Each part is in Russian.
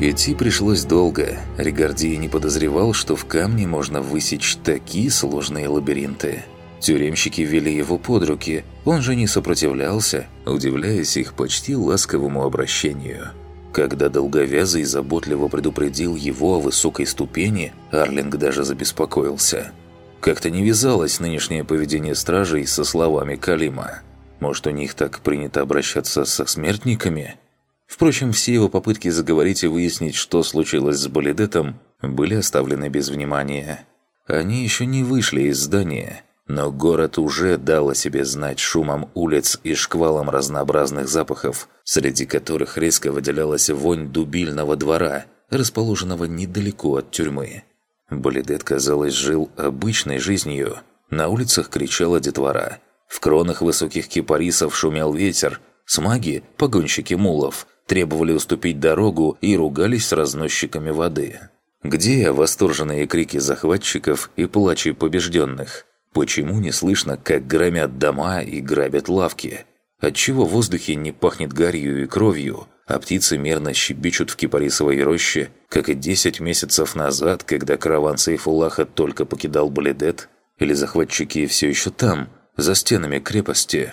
Идти пришлось долго. Ригарди не подозревал, что в камне можно высечь такие сложные лабиринты. Тюремщики вели его под руки, он же не сопротивлялся, удивляясь их почти ласковому обращению. Когда долговязый заботливо предупредил его о высокой ступени, Арлинг даже забеспокоился. Как-то не вязалось нынешнее поведение стражей со словами Калима. Может, у них так принято обращаться со смертниками? Впрочем, все его попытки заговорить и выяснить, что случилось с Болидетом, были оставлены без внимания. Они еще не вышли из здания – но город уже дал о себе знать шумом улиц и шквалом разнообразных запахов, среди которых резко выделялась вонь дубильного двора, расположенного недалеко от тюрьмы. Болидет, казалось, жил обычной жизнью. На улицах кричала детвора. В кронах высоких кипарисов шумел ветер. Смаги, погонщики мулов, требовали уступить дорогу и ругались с разносчиками воды. Где восторженные крики захватчиков и плачи побежденных? Почему не слышно, как громят дома и грабят лавки? Отчего в воздухе не пахнет гарью и кровью, а птицы мерно щебечут в кипарисовой роще, как и 10 месяцев назад, когда караван Сейфулаха только покидал Балидет? Или захватчики все еще там, за стенами крепости?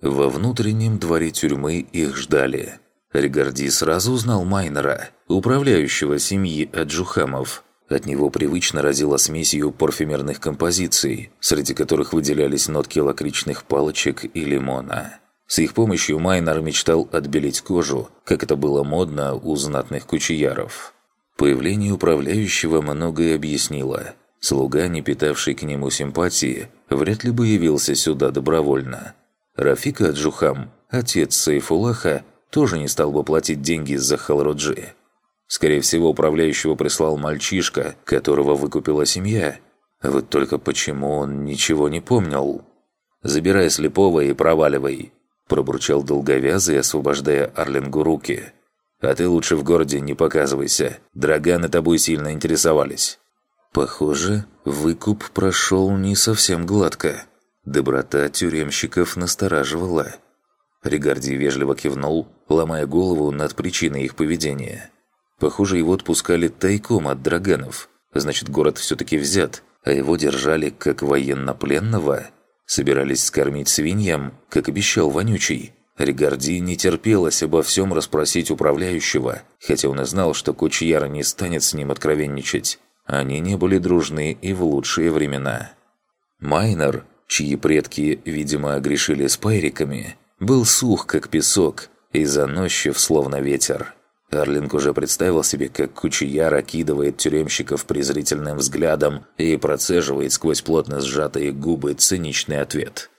Во внутреннем дворе тюрьмы их ждали. Ригарди сразу узнал Майнера, управляющего семьи Аджухамов, от него привычно разило смесью парфюмерных композиций, среди которых выделялись нотки лакричных палочек и лимона. С их помощью Майнер мечтал отбелить кожу, как это было модно у знатных кучияров. Появление управляющего многое объяснило. Слуга, не питавший к нему симпатии, вряд ли бы явился сюда добровольно. Рафика Аджухам, отец Сайфулаха, тоже не стал бы платить деньги за Халроджи. Скорее всего, управляющего прислал мальчишка, которого выкупила семья. Вот только почему он ничего не помнил? «Забирай слепого и проваливай», – пробурчал долговязый, освобождая Арлингу руки. «А ты лучше в городе не показывайся. Драганы тобой сильно интересовались». Похоже, выкуп прошел не совсем гладко. Доброта тюремщиков настораживала. Ригарди вежливо кивнул, ломая голову над причиной их поведения. Похоже, его отпускали тайком от драганов. Значит, город все-таки взят, а его держали как военнопленного. Собирались скормить свиньям, как обещал Вонючий. Ригарди не терпелось обо всем расспросить управляющего, хотя он и знал, что Кучьяра не станет с ним откровенничать. Они не были дружны и в лучшие времена. Майнер, чьи предки, видимо, грешили спайриками, был сух, как песок, и заносчив, словно ветер. Арлинг уже представил себе, как Кучияр окидывает тюремщиков презрительным взглядом и процеживает сквозь плотно сжатые губы циничный ответ.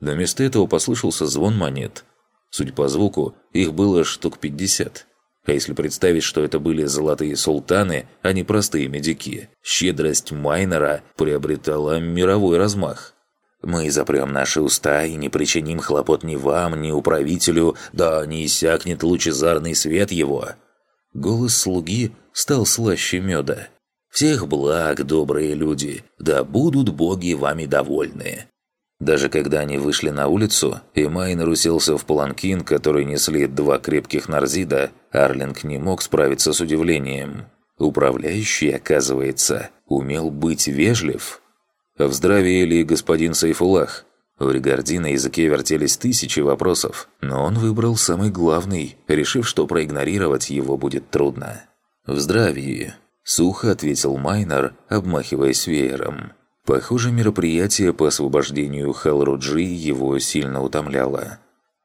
Но вместо этого послышался звон монет. Судя по звуку, их было штук 50. А если представить, что это были золотые султаны, а не простые медики, щедрость Майнера приобретала мировой размах. Мы запрем наши уста и не причиним хлопот ни вам, ни управителю, да не иссякнет лучезарный свет его». Голос слуги стал слаще меда. «Всех благ, добрые люди, да будут боги вами довольны». Даже когда они вышли на улицу, и Майнер уселся в паланкин, который несли два крепких нарзида, Арлинг не мог справиться с удивлением. Управляющий, оказывается, умел быть вежлив. В здравии ли господин Сайфулах? У Ригарди на языке вертелись тысячи вопросов, но он выбрал самый главный, решив, что проигнорировать его будет трудно. «В здравии», – сухо ответил Майнер, обмахиваясь веером. Похоже, мероприятие по освобождению Халруджи его сильно утомляло.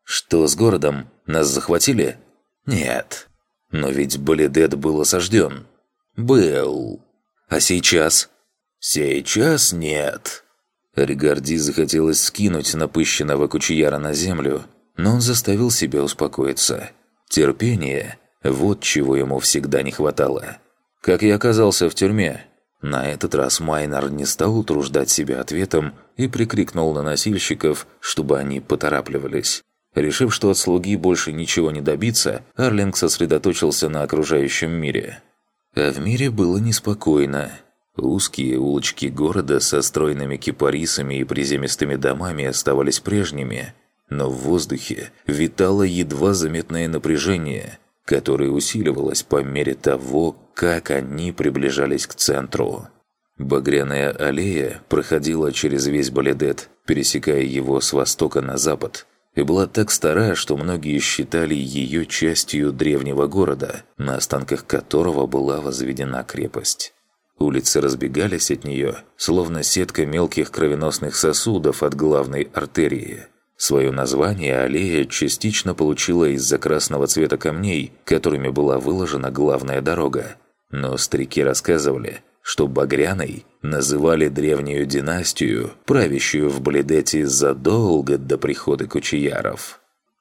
«Что с городом? Нас захватили?» «Нет». «Но ведь Балидет был осажден». «Был». «А сейчас?» «Сейчас нет». Ригарди захотелось скинуть напыщенного кучияра на землю, но он заставил себя успокоиться. Терпение – вот чего ему всегда не хватало. Как я оказался в тюрьме? На этот раз Майнер не стал утруждать себя ответом и прикрикнул на носильщиков, чтобы они поторапливались. Решив, что от слуги больше ничего не добиться, Арлинг сосредоточился на окружающем мире. А в мире было неспокойно. Узкие улочки города со стройными кипарисами и приземистыми домами оставались прежними, но в воздухе витало едва заметное напряжение. которая усиливалась по мере того, как они приближались к центру. Багряная аллея проходила через весь Баледет, пересекая его с востока на запад, и была так стара, что многие считали ее частью древнего города, на останках которого была возведена крепость. Улицы разбегались от нее, словно сетка мелких кровеносных сосудов от главной артерии. Свое название аллея частично получила из-за красного цвета камней, которыми была выложена главная дорога. Но старики рассказывали, что Багряной называли древнюю династию, правящую в Бледете задолго до прихода кучияров.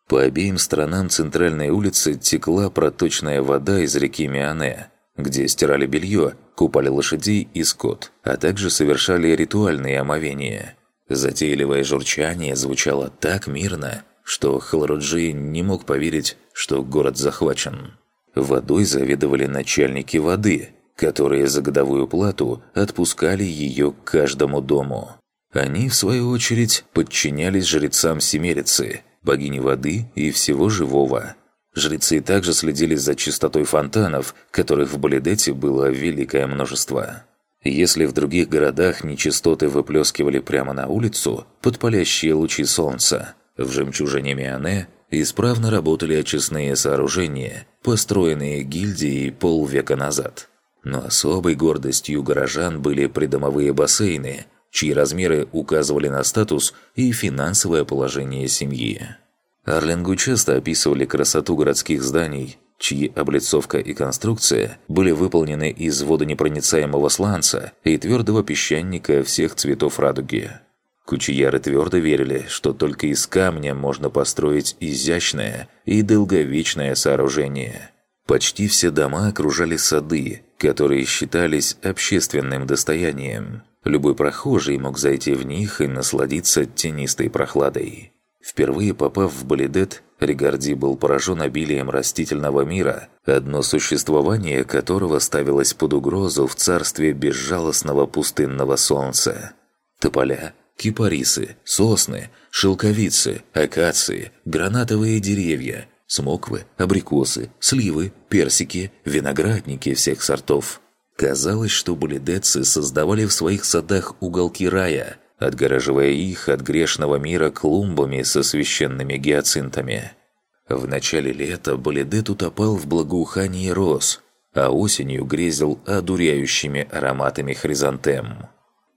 По обеим сторонам центральной улицы текла проточная вода из реки Миане, где стирали белье, купали лошадей и скот, а также совершали ритуальные омовения. Затейливое журчание звучало так мирно, что Халруджи не мог поверить, что город захвачен. Водой заведовали начальники воды, которые за годовую плату отпускали ее к каждому дому. Они, в свою очередь, подчинялись жрецам Семерицы, богини воды и всего живого – Жрецы также следили за чистотой фонтанов, которых в Балидете было великое множество. Если в других городах нечистоты выплескивали прямо на улицу под палящие лучи солнца, в жемчужине Миане исправно работали очистные сооружения, построенные гильдией полвека назад. Но особой гордостью горожан были придомовые бассейны, чьи размеры указывали на статус и финансовое положение семьи. Арлингу часто описывали красоту городских зданий, чьи облицовка и конструкция были выполнены из водонепроницаемого сланца и твердого песчаника всех цветов радуги. Кучияры твердо верили, что только из камня можно построить изящное и долговечное сооружение. Почти все дома окружали сады, которые считались общественным достоянием. Любой прохожий мог зайти в них и насладиться тенистой прохладой. Впервые попав в Балидет, Ригарди был поражен обилием растительного мира, одно существование которого ставилось под угрозу в царстве безжалостного пустынного солнца. Тополя, кипарисы, сосны, шелковицы, акации, гранатовые деревья, смоквы, абрикосы, сливы, персики, виноградники всех сортов. Казалось, что балидетцы создавали в своих садах уголки рая – отгораживая их от грешного мира клумбами со священными гиацинтами. В начале лета Балидет утопал в благоухании роз, а осенью грезил одуряющими ароматами хризантем.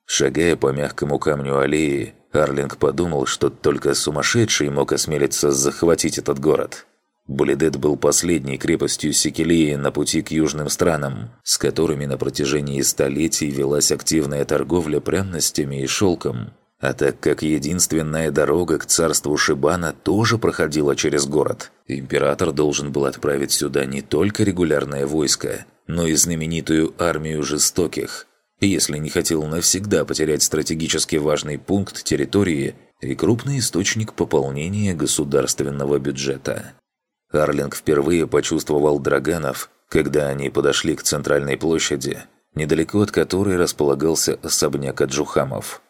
Шагая по мягкому камню аллеи, Арлинг подумал, что только сумасшедший мог осмелиться захватить этот город – Булидет был последней крепостью Секелии на пути к южным странам, с которыми на протяжении столетий велась активная торговля пряностями и шелком. А так как единственная дорога к царству Шибана тоже проходила через город, император должен был отправить сюда не только регулярное войско, но и знаменитую армию жестоких, если не хотел навсегда потерять стратегически важный пункт территории и крупный источник пополнения государственного бюджета. Арлинг впервые почувствовал драганов, когда они подошли к центральной площади, недалеко от которой располагался особняк Аджухамов.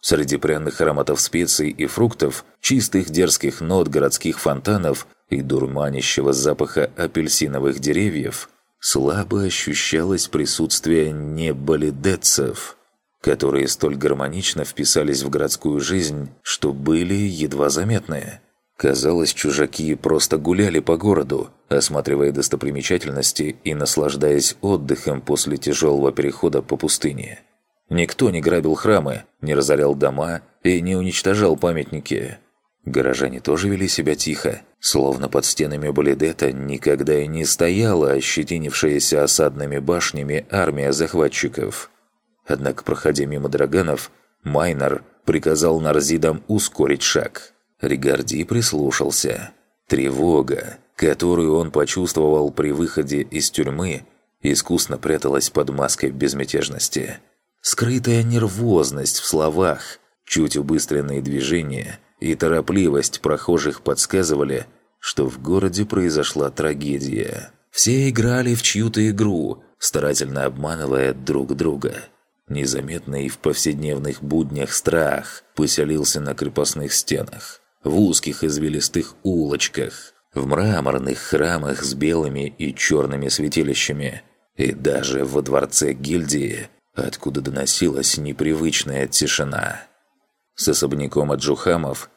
Среди пряных ароматов специй и фруктов, чистых дерзких нот городских фонтанов и дурманящего запаха апельсиновых деревьев слабо ощущалось присутствие неболидецев, которые столь гармонично вписались в городскую жизнь, что были едва заметны. Казалось, чужаки просто гуляли по городу, осматривая достопримечательности и наслаждаясь отдыхом после тяжелого перехода по пустыне. Никто не грабил храмы, не разорял дома и не уничтожал памятники. Горожане тоже вели себя тихо, словно под стенами Балидета никогда и не стояла ощетинившаяся осадными башнями армия захватчиков. Однако, проходя мимо драганов, Майнер приказал Нарзидам ускорить шаг – Ригарди прислушался. Тревога, которую он почувствовал при выходе из тюрьмы, искусно пряталась под маской безмятежности. Скрытая нервозность в словах, чуть убыстренные движения и торопливость прохожих подсказывали, что в городе произошла трагедия. Все играли в чью-то игру, старательно обманывая друг друга. Незаметный в повседневных буднях страх поселился на крепостных стенах в узких извилистых улочках, в мраморных храмах с белыми и черными святилищами, и даже во дворце гильдии, откуда доносилась непривычная тишина. С особняком от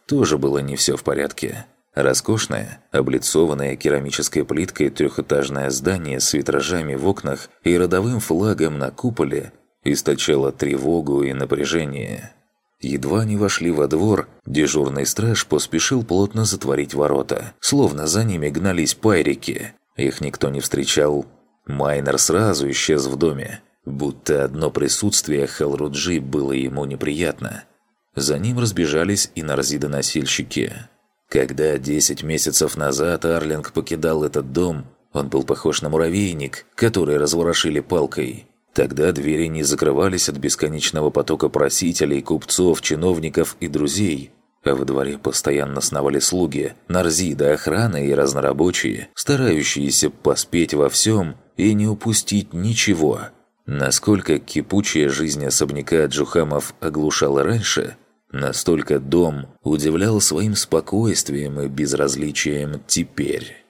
тоже было не все в порядке. Роскошное, облицованное керамической плиткой трехэтажное здание с витражами в окнах и родовым флагом на куполе источало тревогу и напряжение. Едва они вошли во двор, дежурный страж поспешил плотно затворить ворота, словно за ними гнались пайрики. Их никто не встречал. Майнер сразу исчез в доме, будто одно присутствие Халруджи было ему неприятно – за ним разбежались и нарзиды-носильщики. Когда 10 месяцев назад Арлинг покидал этот дом, он был похож на муравейник, который разворошили палкой. Тогда двери не закрывались от бесконечного потока просителей, купцов, чиновников и друзей, а во дворе постоянно сновали слуги, нарзиды, охраны и разнорабочие, старающиеся поспеть во всем и не упустить ничего. Насколько кипучая жизнь особняка Джухамов оглушала раньше – Настолько дом удивлял своим спокойствием и безразличием теперь.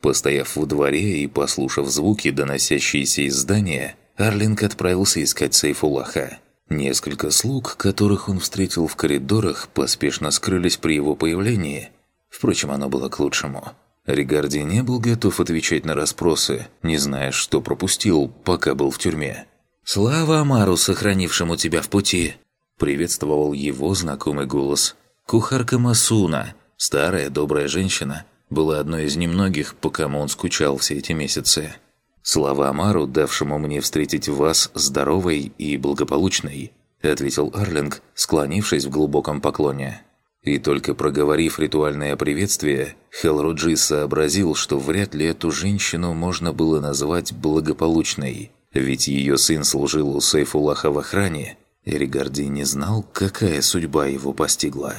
Постояв во дворе и послушав звуки, доносящиеся из здания, Арлинг отправился искать Сейфулаха. Несколько слуг, которых он встретил в коридорах, поспешно скрылись при его появлении. Впрочем, оно было к лучшему. Ригарди не был готов отвечать на расспросы, не зная, что пропустил, пока был в тюрьме. «Слава Амару, сохранившему тебя в пути!» Приветствовал его знакомый голос. Кухарка Масуна, старая добрая женщина, была одной из немногих, по кому он скучал все эти месяцы. «Слава Амару, давшему мне встретить вас здоровой и благополучной», ответил Арлинг, склонившись в глубоком поклоне. И только проговорив ритуальное приветствие, Хелруджи сообразил, что вряд ли эту женщину можно было назвать благополучной, ведь ее сын служил у Сейфулаха в охране, Эригарди не знал, какая судьба его постигла.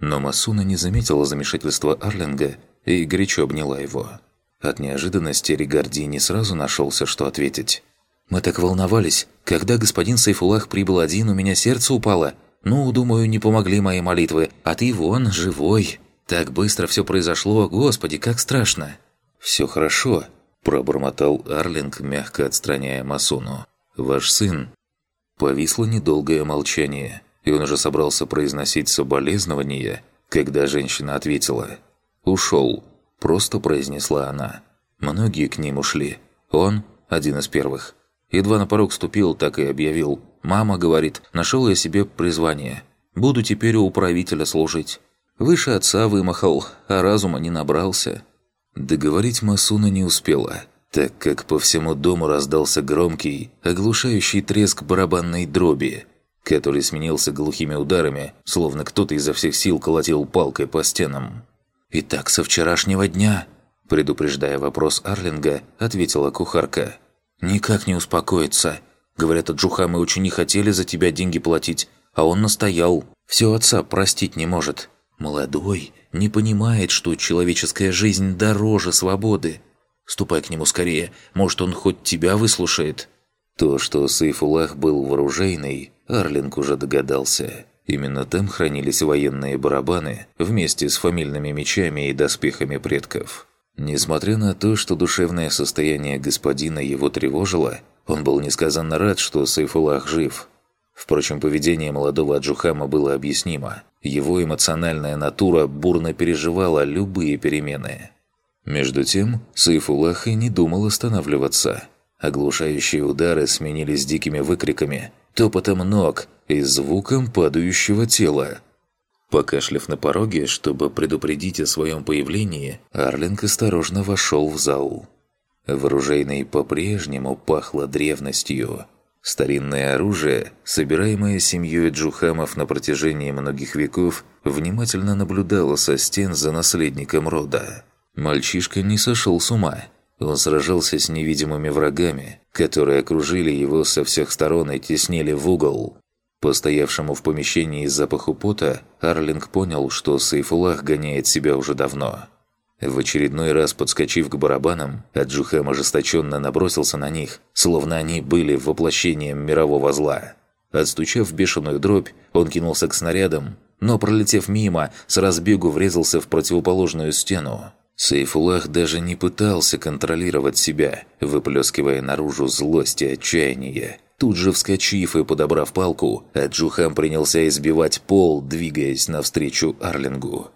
Но Масуна не заметила замешательства Арлинга и горячо обняла его. От неожиданности Ригарди не сразу нашелся, что ответить. «Мы так волновались. Когда господин Сайфулах прибыл один, у меня сердце упало. Ну, думаю, не помогли мои молитвы. А ты вон, живой. Так быстро все произошло. Господи, как страшно!» «Все хорошо», – пробормотал Арлинг, мягко отстраняя Масуну. «Ваш сын Повисло недолгое молчание, и он уже собрался произносить соболезнования, когда женщина ответила. «Ушел», – просто произнесла она. Многие к ним ушли. Он – один из первых. Едва на порог ступил, так и объявил. «Мама, – говорит, – нашел я себе призвание. Буду теперь у управителя служить». Выше отца вымахал, а разума не набрался. Договорить Масуна не успела – так как по всему дому раздался громкий, оглушающий треск барабанной дроби, который сменился глухими ударами, словно кто-то изо всех сил колотил палкой по стенам. «Итак, со вчерашнего дня», предупреждая вопрос Арлинга, ответила кухарка. «Никак не успокоится. Говорят, от Джухамы очень не хотели за тебя деньги платить, а он настоял. Все отца простить не может. Молодой, не понимает, что человеческая жизнь дороже свободы. Ступай к нему скорее, может, он хоть тебя выслушает». То, что Сейфулах был вооружейный, Арлинг уже догадался. Именно там хранились военные барабаны вместе с фамильными мечами и доспехами предков. Несмотря на то, что душевное состояние господина его тревожило, он был несказанно рад, что Сейфулах жив. Впрочем, поведение молодого Аджухама было объяснимо. Его эмоциональная натура бурно переживала любые перемены. Между тем, Сайфулах и не думал останавливаться. Оглушающие удары сменились дикими выкриками, топотом ног и звуком падающего тела. Покашляв на пороге, чтобы предупредить о своем появлении, Арлинг осторожно вошел в зал. В оружейной по-прежнему пахло древностью. Старинное оружие, собираемое семьей Джухамов на протяжении многих веков, внимательно наблюдало со стен за наследником рода. Мальчишка не сошел с ума. Он сражался с невидимыми врагами, которые окружили его со всех сторон и теснили в угол. По стоявшему в помещении запаху пота, Арлинг понял, что Сейфулах гоняет себя уже давно. В очередной раз подскочив к барабанам, Аджухам ожесточенно набросился на них, словно они были воплощением мирового зла. Отстучав бешеную дробь, он кинулся к снарядам, но, пролетев мимо, с разбегу врезался в противоположную стену. Сейфулах даже не пытался контролировать себя, выплескивая наружу злость и отчаяние. Тут же вскочив и подобрав палку, Аджухам принялся избивать пол, двигаясь навстречу Арлингу.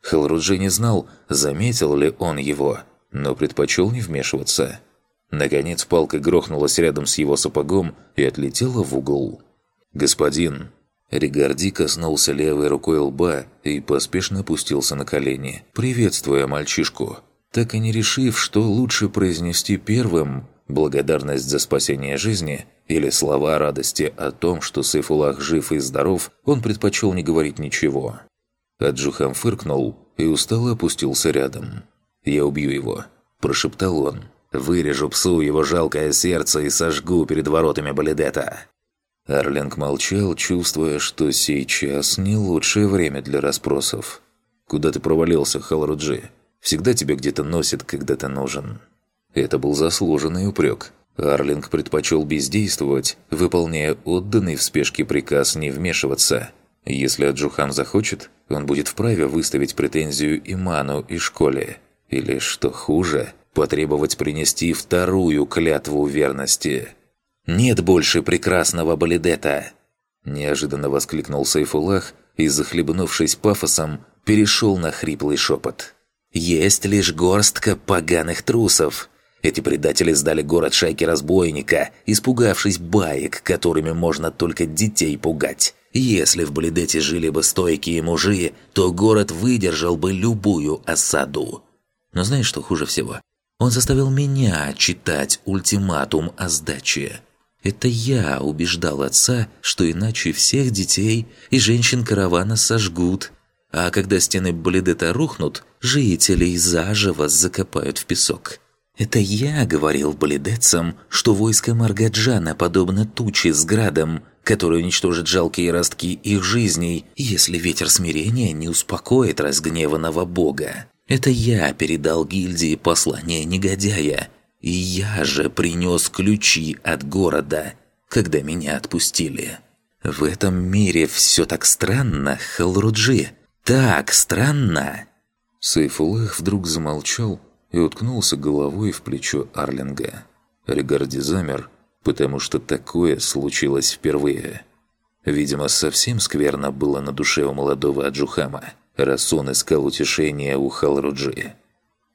Халруджи не знал, заметил ли он его, но предпочел не вмешиваться. Наконец палка грохнулась рядом с его сапогом и отлетела в угол. «Господин!» Ригарди коснулся левой рукой лба и поспешно опустился на колени, приветствуя мальчишку, так и не решив, что лучше произнести первым благодарность за спасение жизни или слова радости о том, что Сайфулах жив и здоров, он предпочел не говорить ничего. Аджухам фыркнул и устало опустился рядом. «Я убью его», – прошептал он. «Вырежу псу его жалкое сердце и сожгу перед воротами Балидета». Арлинг молчал, чувствуя, что сейчас не лучшее время для расспросов. «Куда ты провалился, Халруджи? Всегда тебя где-то носит, когда ты нужен». Это был заслуженный упрек. Арлинг предпочел бездействовать, выполняя отданный в спешке приказ не вмешиваться. Если Аджухан захочет, он будет вправе выставить претензию Иману и школе. Или, что хуже, потребовать принести вторую клятву верности – «Нет больше прекрасного Балидета!» Неожиданно воскликнул Сайфулах и, захлебнувшись пафосом, перешел на хриплый шепот. «Есть лишь горстка поганых трусов!» Эти предатели сдали город шайки разбойника, испугавшись баек, которыми можно только детей пугать. Если в Бледете жили бы стойкие мужи, то город выдержал бы любую осаду. Но знаешь, что хуже всего? Он заставил меня читать ультиматум о сдаче. Это я убеждал отца, что иначе всех детей и женщин каравана сожгут, а когда стены Бледета рухнут, жителей заживо закопают в песок. Это я говорил бледецам, что войско Маргаджана подобно туче с градом, который уничтожит жалкие ростки их жизней, если ветер смирения не успокоит разгневанного бога. Это я передал гильдии послание негодяя, я же принес ключи от города, когда меня отпустили. В этом мире все так странно, Халруджи. Так странно!» Сайфулах вдруг замолчал и уткнулся головой в плечо Арлинга. Ригарди замер, потому что такое случилось впервые. Видимо, совсем скверно было на душе у молодого Аджухама, раз он искал утешения у Халруджи.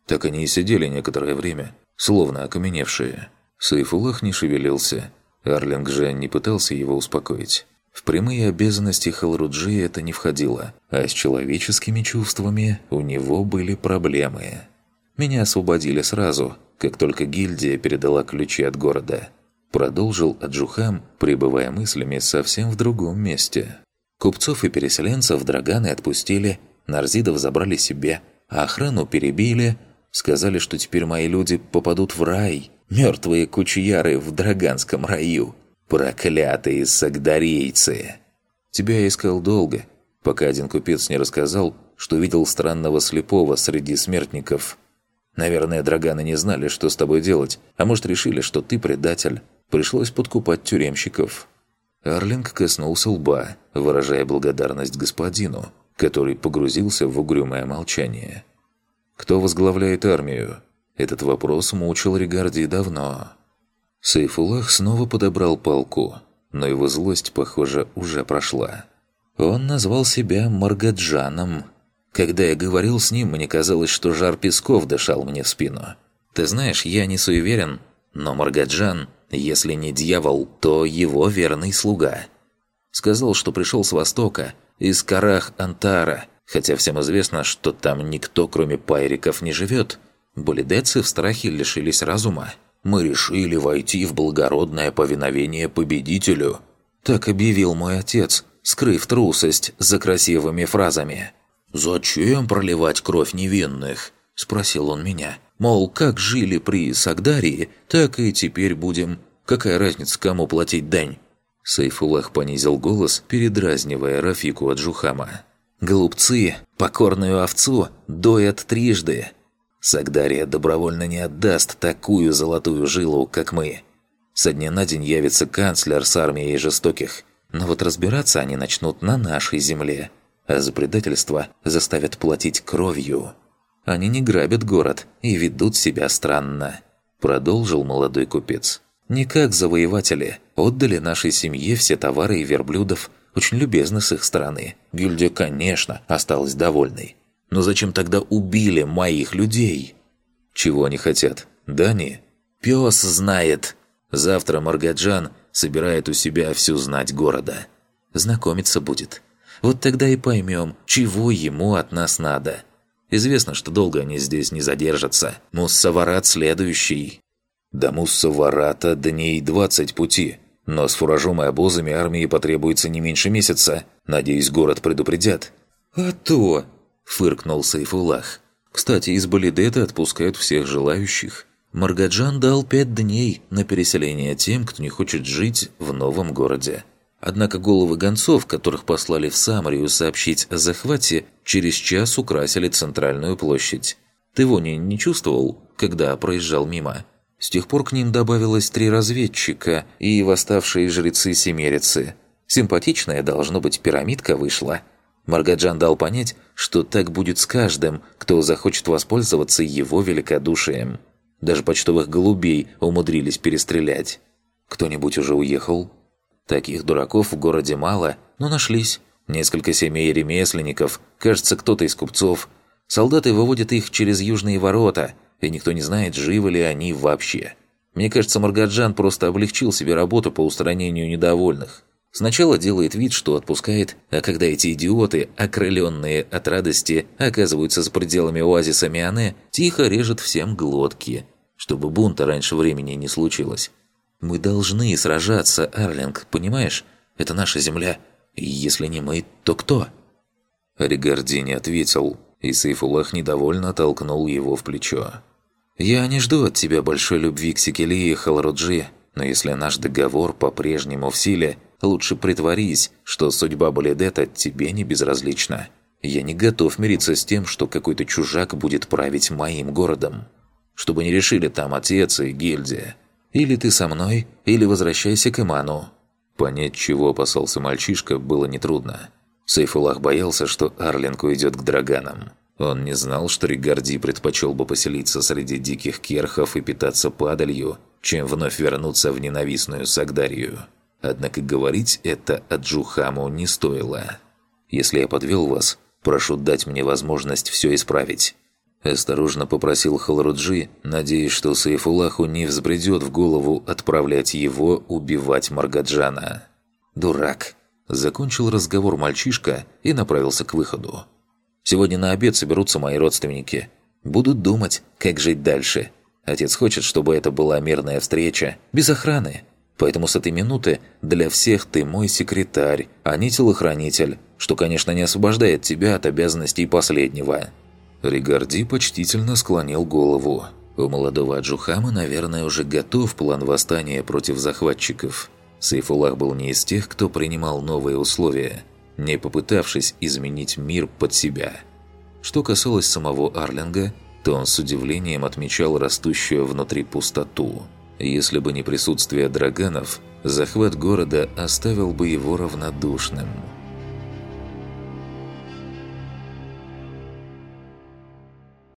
Так они и сидели некоторое время, словно окаменевшие. Сайфулах не шевелился. Арлинг же не пытался его успокоить. В прямые обязанности Халруджи это не входило, а с человеческими чувствами у него были проблемы. Меня освободили сразу, как только гильдия передала ключи от города. Продолжил Аджухам, пребывая мыслями совсем в другом месте. Купцов и переселенцев драганы отпустили, нарзидов забрали себе, а охрану перебили, Сказали, что теперь мои люди попадут в рай. Мертвые кучияры в Драганском раю. Проклятые сагдарейцы. Тебя я искал долго, пока один купец не рассказал, что видел странного слепого среди смертников. Наверное, драганы не знали, что с тобой делать, а может решили, что ты предатель. Пришлось подкупать тюремщиков. Арлинг коснулся лба, выражая благодарность господину, который погрузился в угрюмое молчание. Кто возглавляет армию? Этот вопрос мучил Ригарди давно. Сейфулах снова подобрал палку, но его злость, похоже, уже прошла. Он назвал себя Маргаджаном. Когда я говорил с ним, мне казалось, что жар песков дышал мне в спину. Ты знаешь, я не суеверен, но Маргаджан, если не дьявол, то его верный слуга. Сказал, что пришел с востока, из Карах-Антара – Хотя всем известно, что там никто, кроме пайриков, не живет. Болидецы в страхе лишились разума. «Мы решили войти в благородное повиновение победителю», так объявил мой отец, скрыв трусость за красивыми фразами. «Зачем проливать кровь невинных?» – спросил он меня. «Мол, как жили при Сагдарии, так и теперь будем. Какая разница, кому платить дань?» Сайфулах понизил голос, передразнивая Рафику Аджухама. Глупцы, покорную овцу доят трижды. Сагдария добровольно не отдаст такую золотую жилу, как мы. Со дня на день явится канцлер с армией жестоких. Но вот разбираться они начнут на нашей земле, а за предательство заставят платить кровью. Они не грабят город и ведут себя странно», – продолжил молодой купец. «Не как завоеватели. Отдали нашей семье все товары и верблюдов. Очень любезно с их стороны. Гильдия, конечно, осталась довольной. Но зачем тогда убили моих людей?» «Чего они хотят? Дани?» «Пес знает!» Завтра Маргаджан собирает у себя всю знать города. Знакомиться будет. Вот тогда и поймем, чего ему от нас надо. Известно, что долго они здесь не задержатся. Муссаварат следующий. До Муссаварата дней 20 пути. Но с фуражом и обозами армии потребуется не меньше месяца. Надеюсь, город предупредят. «А то!» – фыркнул Сайфулах. «Кстати, из Балидета отпускают всех желающих. Маргаджан дал пять дней на переселение тем, кто не хочет жить в новом городе. Однако головы гонцов, которых послали в Самарию сообщить о захвате, через час украсили центральную площадь. Ты вони не чувствовал, когда проезжал мимо? С тех пор к ним добавилось три разведчика и восставшие жрецы-семерицы. Симпатичная, должно быть, пирамидка вышла. Маргаджан дал понять, что так будет с каждым, кто захочет воспользоваться его великодушием. Даже почтовых голубей умудрились перестрелять. Кто-нибудь уже уехал? Таких дураков в городе мало, но нашлись. Несколько семей ремесленников, кажется, кто-то из купцов. Солдаты выводят их через южные ворота, и никто не знает, живы ли они вообще. Мне кажется, Маргаджан просто облегчил себе работу по устранению недовольных. Сначала делает вид, что отпускает, а когда эти идиоты, окрыленные от радости, оказываются за пределами оазиса Миане, тихо режет всем глотки, чтобы бунта раньше времени не случилось. Мы должны сражаться, Арлинг, понимаешь? Это наша земля. И если не мы, то кто?» Ригарди не ответил, и Сейфулах недовольно толкнул его в плечо. «Я не жду от тебя большой любви к Секелии и Халруджи, но если наш договор по-прежнему в силе, лучше притворись, что судьба Балидета тебе не безразлична. Я не готов мириться с тем, что какой-то чужак будет править моим городом. Чтобы не решили там отец и гильдия. Или ты со мной, или возвращайся к Иману». Понять, чего опасался мальчишка, было нетрудно. Сейфулах боялся, что Арлинг уйдет к Драганам. Он не знал, что Ригарди предпочел бы поселиться среди диких керхов и питаться падалью, чем вновь вернуться в ненавистную Сагдарию. Однако говорить это Аджухаму не стоило. «Если я подвел вас, прошу дать мне возможность все исправить. Осторожно попросил Халруджи, надеясь, что Сайфулаху не взбредет в голову отправлять его убивать Маргаджана. «Дурак!» Закончил разговор мальчишка и направился к выходу. «Сегодня на обед соберутся мои родственники. Будут думать, как жить дальше. Отец хочет, чтобы это была мирная встреча, без охраны. Поэтому с этой минуты для всех ты мой секретарь, а не телохранитель, что, конечно, не освобождает тебя от обязанностей последнего». Ригарди почтительно склонил голову. У молодого Аджухама, наверное, уже готов план восстания против захватчиков. Сейфулах был не из тех, кто принимал новые условия, не попытавшись изменить мир под себя. Что касалось самого Арлинга, то он с удивлением отмечал растущую внутри пустоту. Если бы не присутствие драганов, захват города оставил бы его равнодушным –